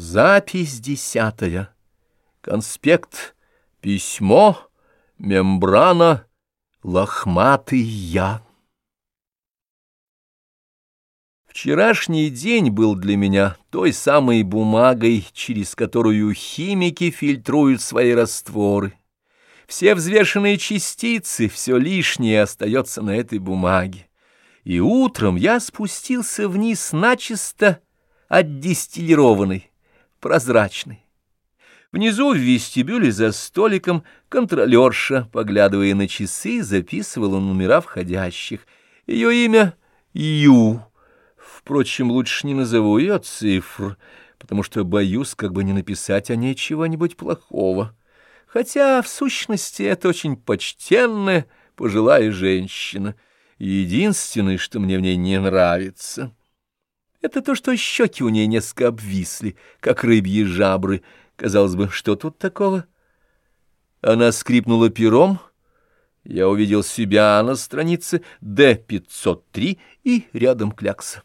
Запись десятая. Конспект. Письмо. Мембрана. Лохматый я. Вчерашний день был для меня той самой бумагой, через которую химики фильтруют свои растворы. Все взвешенные частицы, все лишнее остается на этой бумаге. И утром я спустился вниз начисто отдистиллированный прозрачный. Внизу в вестибюле за столиком контролерша, поглядывая на часы, записывала номера входящих. Ее имя Ю. Впрочем, лучше не назову ее цифр, потому что боюсь, как бы не написать о ней чего-нибудь плохого. Хотя, в сущности, это очень почтенная пожилая женщина. Единственное, что мне в ней не нравится — это то, что щеки у ней несколько обвисли, как рыбьи жабры. Казалось бы, что тут такого? Она скрипнула пером. Я увидел себя на странице Д-503 и рядом клякса.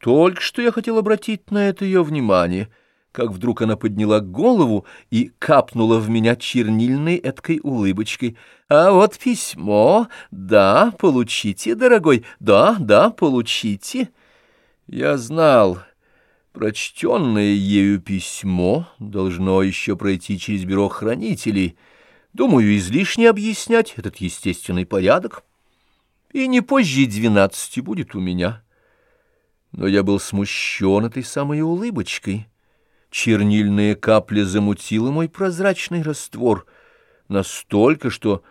Только что я хотел обратить на это ее внимание, как вдруг она подняла голову и капнула в меня чернильной эткой улыбочкой. «А вот письмо. Да, получите, дорогой. Да, да, получите». Я знал, прочтенное ею письмо должно еще пройти через бюро хранителей. Думаю, излишне объяснять этот естественный порядок. И не позже двенадцати будет у меня. Но я был смущен этой самой улыбочкой. Чернильная капля замутила мой прозрачный раствор настолько, что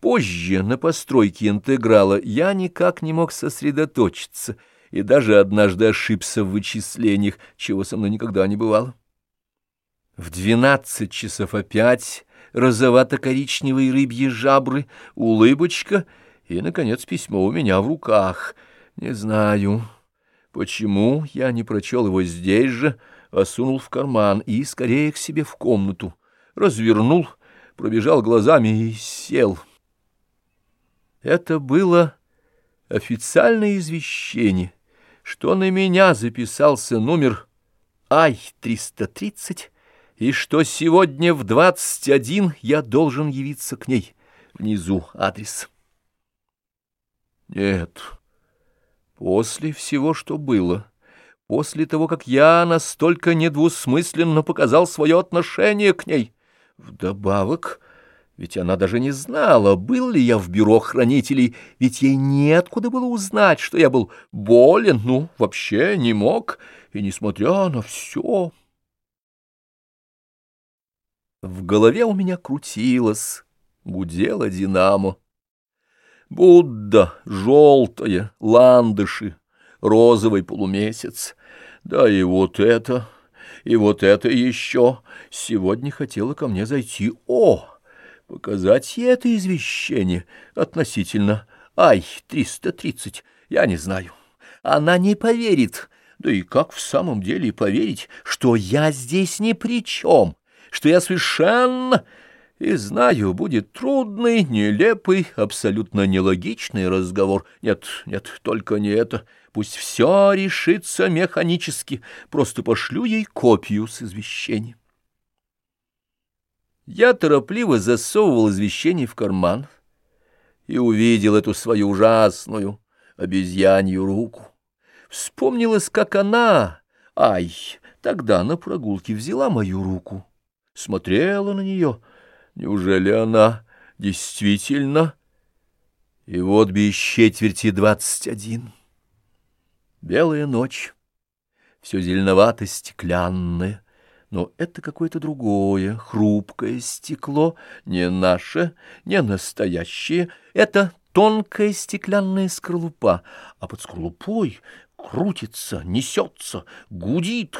позже на постройке интеграла я никак не мог сосредоточиться — и даже однажды ошибся в вычислениях, чего со мной никогда не бывало. В двенадцать часов опять розовато-коричневые рыбьи жабры, улыбочка и, наконец, письмо у меня в руках. Не знаю, почему я не прочел его здесь же, а сунул в карман и скорее к себе в комнату, развернул, пробежал глазами и сел. Это было официальное извещение — что на меня записался номер Ай-330, и что сегодня в 21 я должен явиться к ней. Внизу адрес. Нет, после всего, что было, после того, как я настолько недвусмысленно показал свое отношение к ней, вдобавок... Ведь она даже не знала, был ли я в бюро хранителей, ведь ей неоткуда было узнать, что я был болен, ну, вообще не мог, и несмотря на все... В голове у меня крутилось, гудела динамо. Будда, желтая, ландыши, розовый полумесяц. Да и вот это, и вот это еще. Сегодня хотела ко мне зайти. О! Показать ей это извещение относительно Ай-330, я не знаю. Она не поверит. Да и как в самом деле поверить, что я здесь ни при чем, что я совершенно... И знаю, будет трудный, нелепый, абсолютно нелогичный разговор. Нет, нет, только не это. Пусть все решится механически. Просто пошлю ей копию с извещением. Я торопливо засовывал извещение в карман и увидел эту свою ужасную обезьянью руку. Вспомнилось, как она, ай, тогда на прогулке взяла мою руку, смотрела на нее. Неужели она действительно... И вот без четверти двадцать один. Белая ночь, все зеленовато-стеклянное — но это какое-то другое, хрупкое стекло, не наше, не настоящее. Это тонкая стеклянная скорлупа, а под скорлупой крутится, несется, гудит.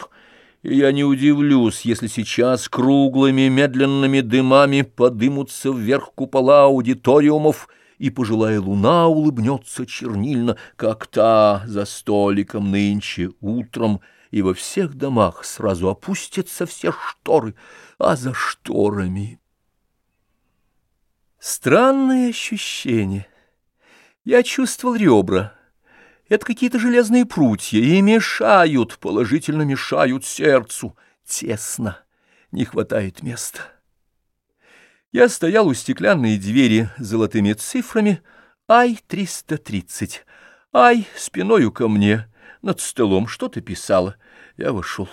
И я не удивлюсь, если сейчас круглыми медленными дымами подымутся вверх купола аудиториумов, и пожилая луна улыбнется чернильно, как та за столиком нынче утром, и во всех домах сразу опустятся все шторы, а за шторами... Странное ощущение. Я чувствовал ребра, Это какие-то железные прутья и мешают, положительно мешают сердцу. Тесно, не хватает места. Я стоял у стеклянной двери с золотыми цифрами «Ай-330». Ай спиною ко мне, над столом что-то писала. Я вошел.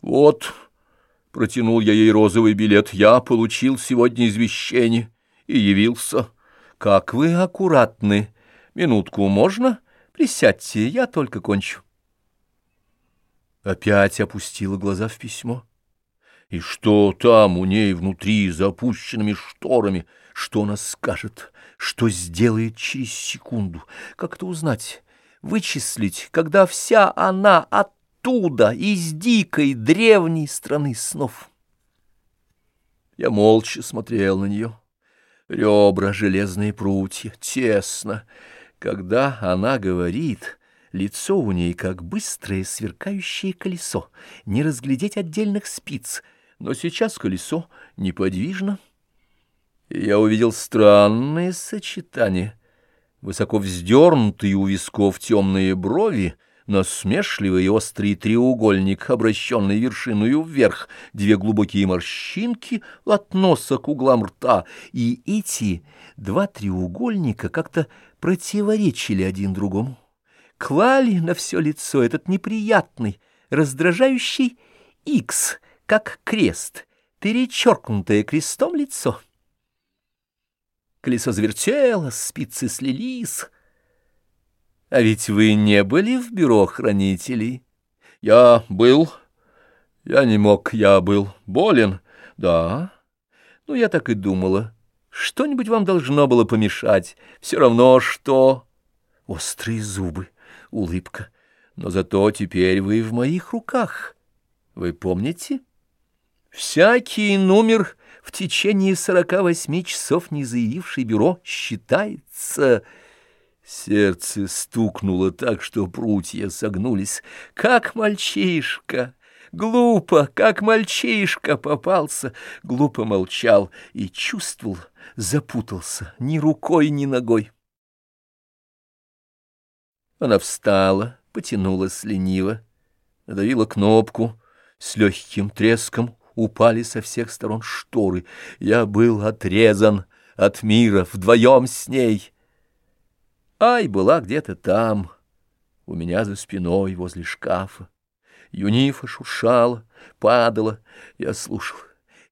«Вот», — протянул я ей розовый билет, — «я получил сегодня извещение и явился. Как вы аккуратны. Минутку можно? Присядьте, я только кончу». Опять опустила глаза в письмо. И что там у ней внутри, за опущенными шторами? Что она скажет? Что сделает через секунду? Как это узнать? Вычислить, когда вся она оттуда, из дикой древней страны снов? Я молча смотрел на нее. Ребра, железные прутья, тесно. Когда она говорит... Лицо у ней как быстрое сверкающее колесо, не разглядеть отдельных спиц — но сейчас колесо неподвижно. Я увидел странное сочетание. Высоко вздернутые у висков темные брови, насмешливый и острый треугольник, обращенный вершиною вверх, две глубокие морщинки от носа к углам рта, и эти два треугольника как-то противоречили один другому. Клали на все лицо этот неприятный, раздражающий икс — как крест, перечеркнутое крестом лицо. Колесо завертело, спицы слились. А ведь вы не были в бюро хранителей? Я был. Я не мог, я был болен. Да. Ну, я так и думала. Что-нибудь вам должно было помешать. Все равно что... Острые зубы, улыбка. Но зато теперь вы в моих руках. Вы помните? Всякий номер в течение сорока восьми часов не заявивший бюро считается... Сердце стукнуло так, что прутья согнулись. Как мальчишка! Глупо, как мальчишка попался! Глупо молчал и чувствовал, запутался ни рукой, ни ногой. Она встала, потянулась лениво, надавила кнопку с легким треском, упали со всех сторон шторы. Я был отрезан от мира вдвоем с ней. Ай была где-то там, у меня за спиной, возле шкафа. Юнифа шуршала, падала. Я слушал,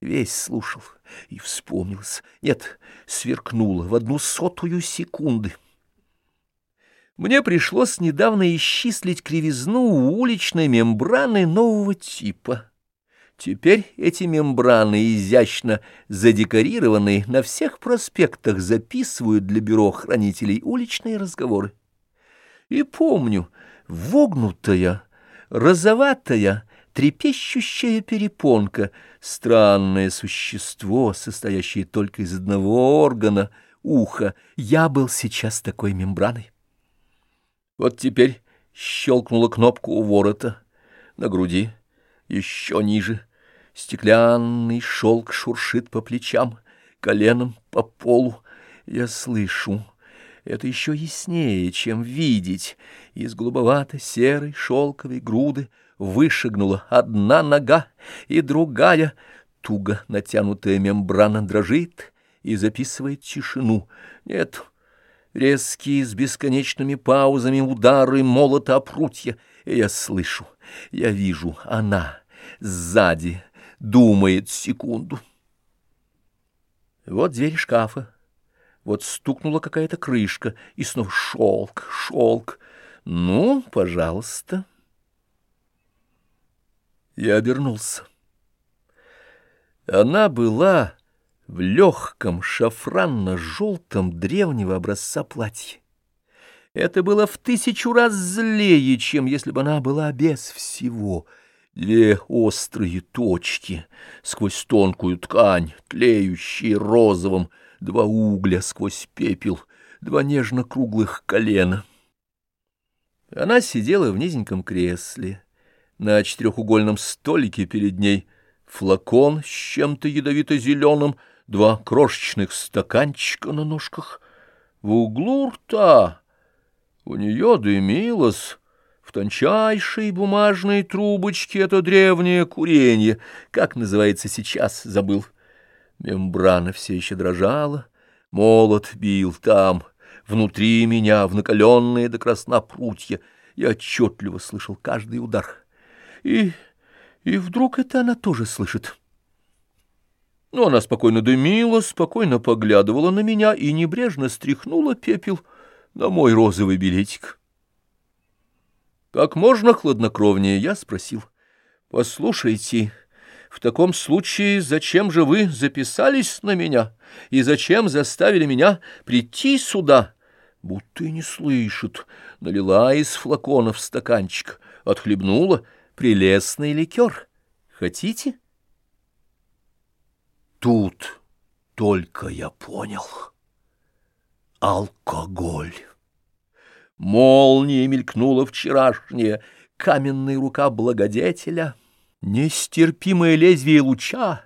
весь слушал, и вспомнилось. Нет, сверкнуло в одну сотую секунды. Мне пришлось недавно исчислить кривизну уличной мембраны нового типа — Теперь эти мембраны, изящно задекорированные, на всех проспектах записывают для бюро хранителей уличные разговоры. И помню, вогнутая, розоватая, трепещущая перепонка, странное существо, состоящее только из одного органа, уха, я был сейчас такой мембраной. Вот теперь щелкнула кнопку у ворота на груди, еще ниже — Стеклянный шелк шуршит по плечам, коленом по полу. Я слышу, это еще яснее, чем видеть. Из голубовато-серой шелковой груды вышагнула одна нога, и другая, туго натянутая мембрана, дрожит и записывает тишину. Нет, резкие с бесконечными паузами удары молота о прутья. Я слышу, я вижу, она сзади — думает секунду. Вот дверь шкафа, вот стукнула какая-то крышка, и снова шелк, шелк. Ну, пожалуйста. Я обернулся. Она была в легком шафранно-желтом древнего образца платья. Это было в тысячу раз злее, чем если бы она была без всего — Две острые точки сквозь тонкую ткань, тлеющие розовым, два угля сквозь пепел, два нежно-круглых колена. Она сидела в низеньком кресле. На четырехугольном столике перед ней флакон с чем-то ядовито-зеленым, два крошечных стаканчика на ножках. В углу рта У нее дымилось тончайшей бумажной трубочке это древнее куренье, как называется сейчас, забыл. Мембрана все еще дрожала, молот бил там, внутри меня, в накаленные до красна прутья. Я отчетливо слышал каждый удар. И, и вдруг это она тоже слышит. Но она спокойно дымила, спокойно поглядывала на меня и небрежно стряхнула пепел на мой розовый билетик. Как можно хладнокровнее я спросил. «Послушайте, в таком случае зачем же вы записались на меня и зачем заставили меня прийти сюда?» Будто и не слышит. Налила из флакона в стаканчик, отхлебнула прелестный ликер. Хотите? Тут только я понял. Алкоголь. Молния мелькнула вчерашняя, каменная рука благодетеля, нестерпимое лезвие луча.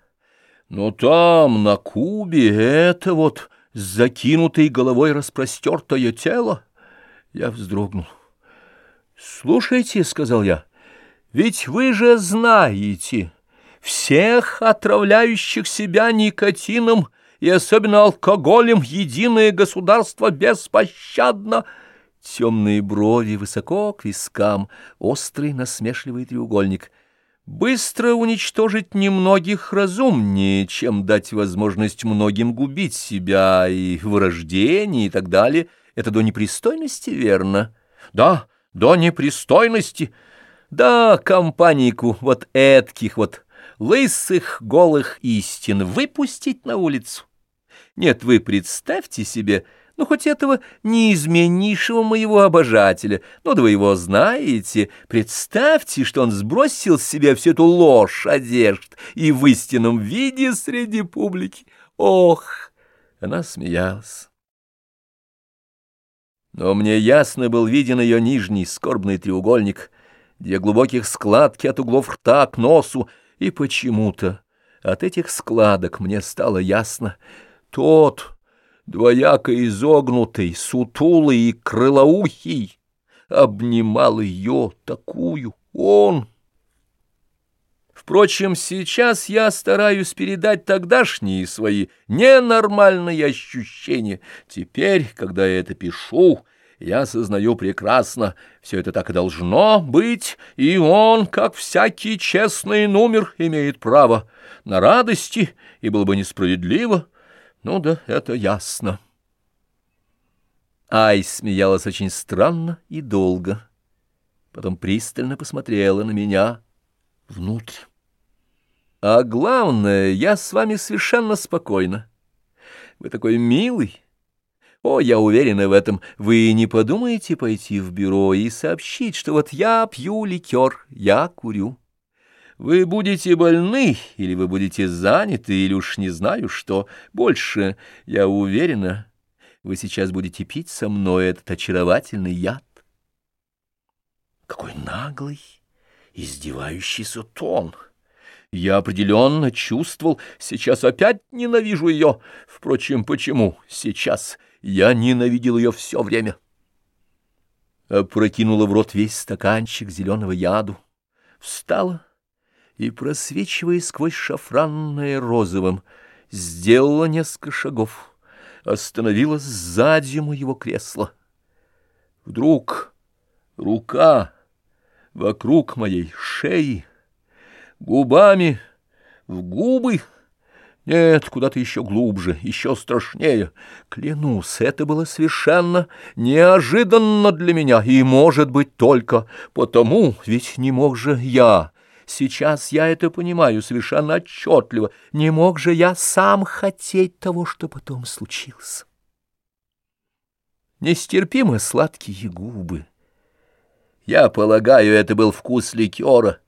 Но там, на кубе, это вот с закинутой головой распростертое тело. Я вздрогнул. «Слушайте», — сказал я, — «ведь вы же знаете, всех отравляющих себя никотином и особенно алкоголем единое государство беспощадно». Темные брови высоко к вискам, острый насмешливый треугольник. Быстро уничтожить немногих разумнее, чем дать возможность многим губить себя и вырождение и так далее. Это до непристойности, верно? Да, до непристойности. Да, компанийку вот этких вот лысых голых истин выпустить на улицу. Нет, вы представьте себе ну, хоть этого неизменнейшего моего обожателя, ну, да вы его знаете, представьте, что он сбросил с себя всю эту ложь одежд и в истинном виде среди публики. Ох!» Она смеялась. Но мне ясно был виден ее нижний скорбный треугольник, две глубоких складки от углов рта к носу, и почему-то от этих складок мне стало ясно — тот двояко изогнутый, сутулый и крылоухий, обнимал ее такую он. Впрочем, сейчас я стараюсь передать тогдашние свои ненормальные ощущения. Теперь, когда я это пишу, я сознаю прекрасно, все это так и должно быть, и он, как всякий честный номер, имеет право на радости, и было бы несправедливо, ну да, это ясно. Ай смеялась очень странно и долго. Потом пристально посмотрела на меня внутрь. А главное, я с вами совершенно спокойна. Вы такой милый. О, я уверена в этом. Вы не подумаете пойти в бюро и сообщить, что вот я пью ликер, я курю. Вы будете больны, или вы будете заняты, или уж не знаю что. Больше, я уверена, вы сейчас будете пить со мной этот очаровательный яд. Какой наглый, издевающийся тон! Я определенно чувствовал, сейчас опять ненавижу ее. Впрочем, почему сейчас? Я ненавидел ее все время. Опрокинула в рот весь стаканчик зеленого яду. Встала и, просвечивая сквозь шафранное розовым, сделала несколько шагов, остановилась сзади моего кресла. Вдруг рука вокруг моей шеи, губами в губы, нет, куда-то еще глубже, еще страшнее. Клянусь, это было совершенно неожиданно для меня, и, может быть, только потому, ведь не мог же я Сейчас я это понимаю совершенно отчетливо. Не мог же я сам хотеть того, что потом случилось. Нестерпимо сладкие губы. Я полагаю, это был вкус ликера,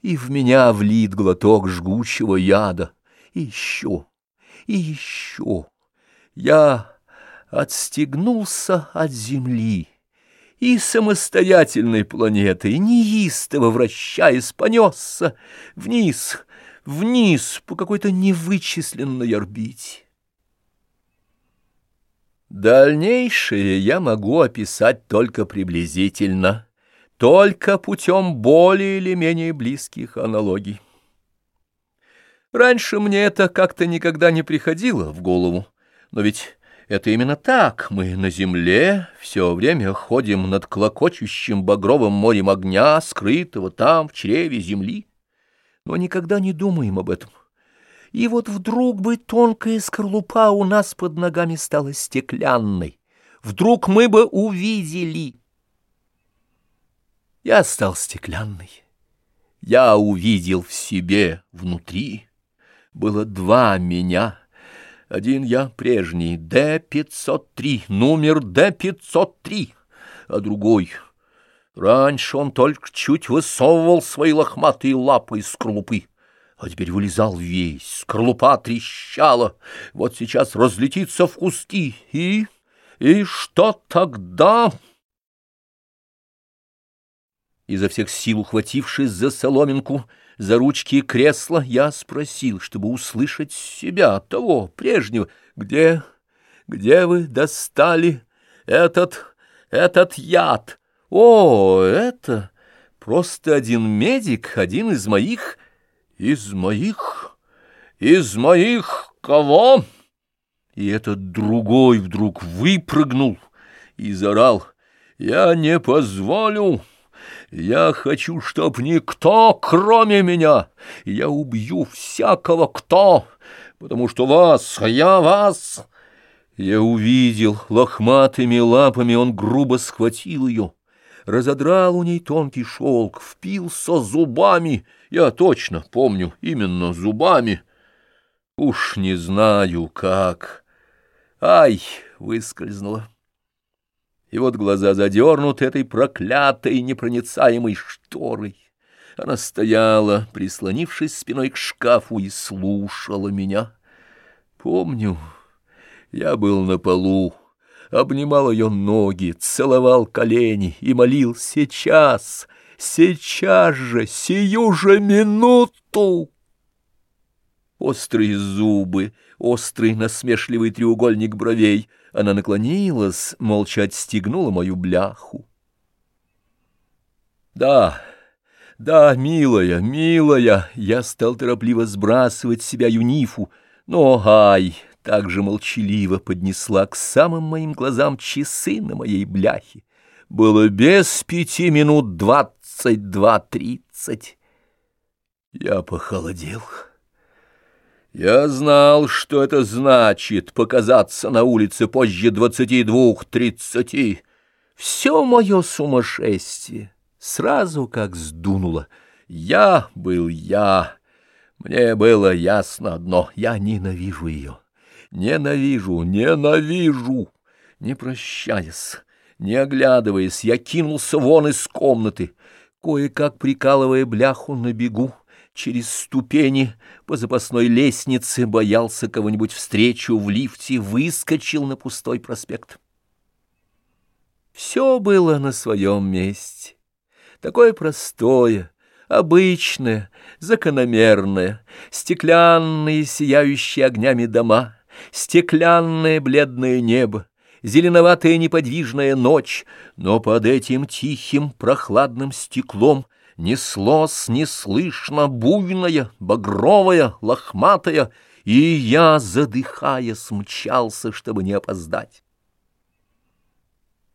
и в меня влит глоток жгучего яда. И еще, и еще. Я отстегнулся от земли и самостоятельной планетой, неистово вращаясь, понесся вниз, вниз по какой-то невычисленной орбите. Дальнейшее я могу описать только приблизительно, только путем более или менее близких аналогий. Раньше мне это как-то никогда не приходило в голову, но ведь это именно так. Мы на земле все время ходим над клокочущим багровым морем огня, скрытого там, в чреве земли, но никогда не думаем об этом. И вот вдруг бы тонкая скорлупа у нас под ногами стала стеклянной. Вдруг мы бы увидели. Я стал стеклянный. Я увидел в себе внутри. Было два меня. Один я прежний, Д-503, номер Д-503, а другой... Раньше он только чуть высовывал свои лохматые лапы из скорлупы а теперь вылезал весь, скорлупа трещала, вот сейчас разлетится в куски, и... и что тогда? Изо всех сил ухватившись за соломинку, за ручки кресла, я спросил, чтобы услышать себя, того, прежнего, где, где вы достали этот, этот яд? О, это просто один медик, один из моих из моих? Из моих кого? И этот другой вдруг выпрыгнул и заорал. Я не позволю. Я хочу, чтоб никто, кроме меня, я убью всякого кто, потому что вас, я вас. Я увидел, лохматыми лапами он грубо схватил ее разодрал у ней тонкий шелк, впился зубами. Я точно помню, именно зубами. Уж не знаю, как. Ай, выскользнула. И вот глаза задернуты этой проклятой непроницаемой шторой. Она стояла, прислонившись спиной к шкафу, и слушала меня. Помню, я был на полу обнимал ее ноги, целовал колени и молил «Сейчас, сейчас же, сию же минуту!» Острые зубы, острый насмешливый треугольник бровей. Она наклонилась, молча отстегнула мою бляху. «Да, да, милая, милая!» Я стал торопливо сбрасывать с себя юнифу, но, ай, также молчаливо поднесла к самым моим глазам часы на моей бляхе. Было без пяти минут двадцать два-тридцать. Я похолодел. Я знал, что это значит показаться на улице позже двадцати двух-тридцати. Все мое сумасшествие сразу как сдунуло. Я был я. Мне было ясно одно — я ненавижу ее. Ненавижу, ненавижу! Не прощаясь, не оглядываясь, я кинулся вон из комнаты, кое-как прикалывая бляху на бегу. Через ступени по запасной лестнице боялся кого-нибудь встречу в лифте, выскочил на пустой проспект. Все было на своем месте, такое простое, обычное, закономерное, стеклянные, сияющие огнями дома — стеклянное бледное небо, зеленоватая неподвижная ночь, но под этим тихим прохладным стеклом неслось неслышно буйная, багровая, лохматая, и я, задыхаясь, мчался, чтобы не опоздать.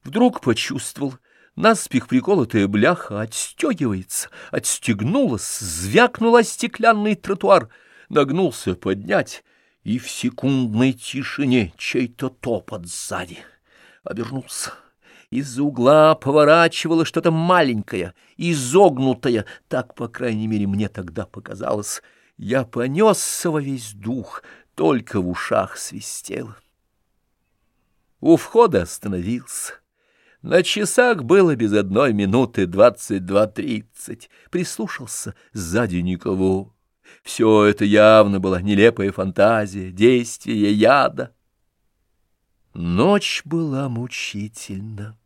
Вдруг почувствовал, наспех приколотая бляха отстегивается, отстегнулась, звякнула стеклянный тротуар, нагнулся поднять — и в секундной тишине чей-то топот сзади. Обернулся. Из-за угла поворачивало что-то маленькое, изогнутое, так, по крайней мере, мне тогда показалось. Я понесся во весь дух, только в ушах свистело. У входа остановился. На часах было без одной минуты двадцать два тридцать. Прислушался, сзади никого. Все это явно была нелепая фантазия, действие яда. Ночь была мучительна.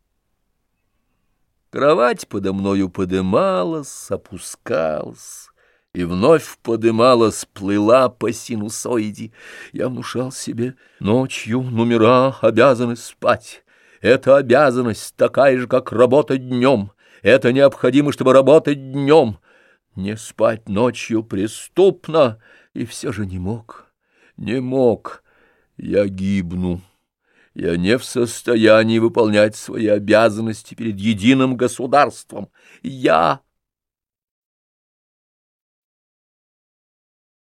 Кровать подо мною подымалась, опускалась. и вновь подымалась, плыла по синусоиде. Я внушал себе, ночью номера обязаны спать. Эта обязанность такая же, как работа днем. Это необходимо, чтобы работать днем. Не спать ночью преступно, и все же не мог, не мог. Я гибну. Я не в состоянии выполнять свои обязанности перед единым государством. Я